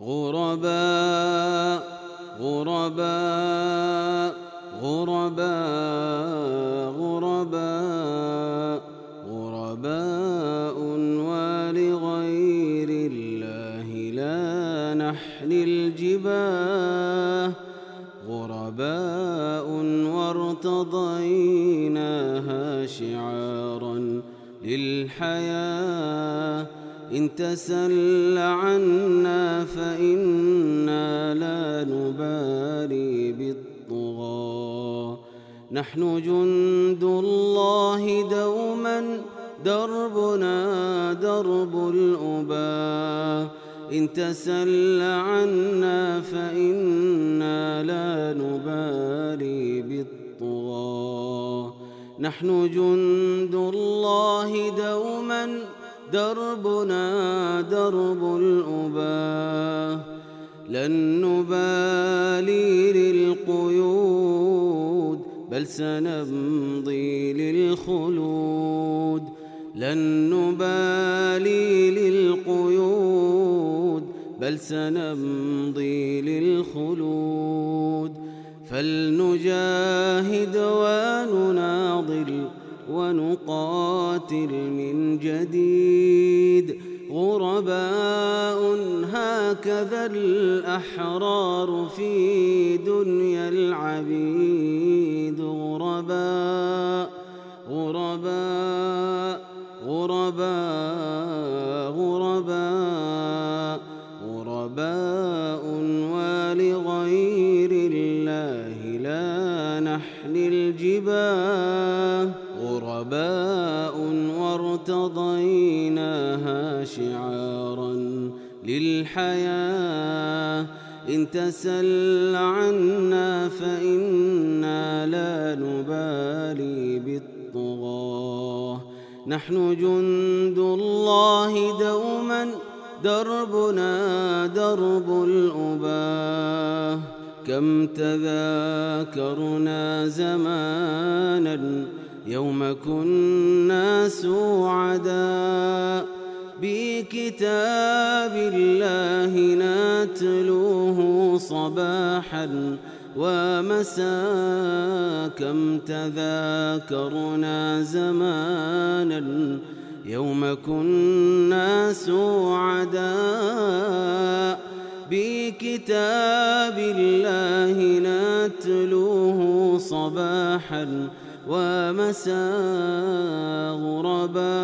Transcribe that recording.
غرباء غرباء غرباء غرباء غرباء ولغير الله لا نحن الجباه غرباء وارتضيناها شعارا للحياه إن تسل عنا فإنا لا نبالي بالطغى. نحن جند الله دوما دربنا درب الأبا إن تسل عنا فإنا لا نبالي بالطغى. نحن جند الله دوما دربنا درب الأباه لن نبالي للقيود بل سنمضي للخلود. لن نبالي للقيود بل سنمضي للخلود. فلنجاهد ونقاتل من جديد. غرباء هكذا الأحرار في دنيا العبيد. غرباء غرباء غرباء غرباء غرباء ولغير الله. لا نحن الجباه. غرباء وارتضيناها شعارا للحياة. إن تسل عنا فإنا لا نبالي بالطغاة. نحن جند الله دوما دربنا درب الأباة. كم تذاكرنا زمانا يوم كنا سعداء بكتاب الله نتلوه صباحا ومساء كم تذاكرنا زمانا يوم كنا سعداء بكتاب الله نتلوه صباحا ومساء غرباء